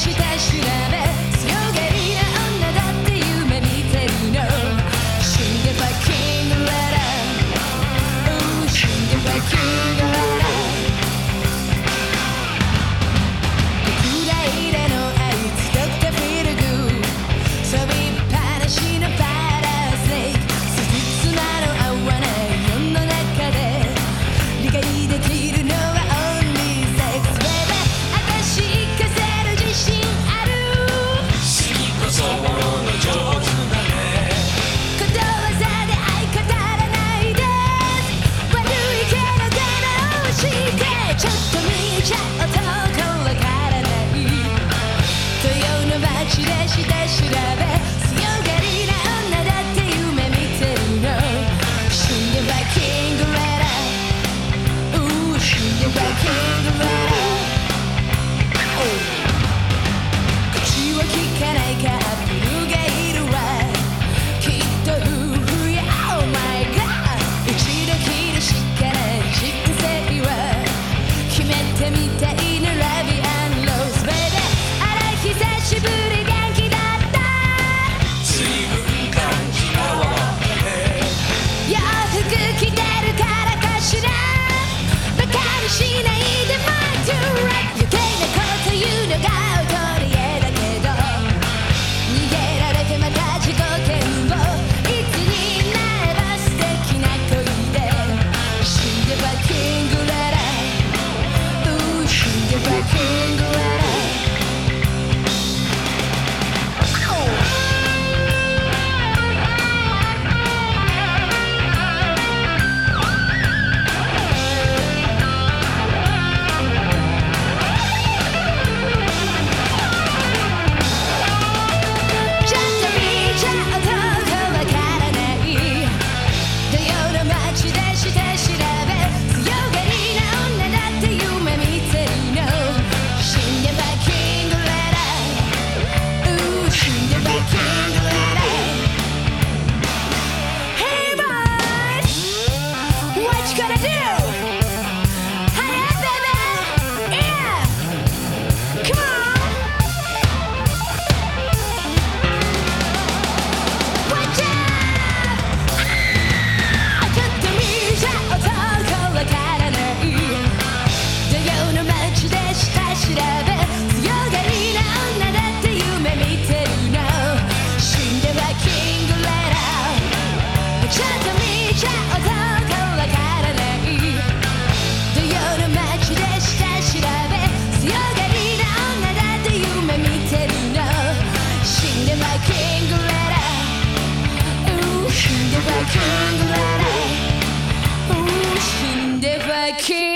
した調べ check. けみたいなラビアンローズベイーい久しぶり back in kick.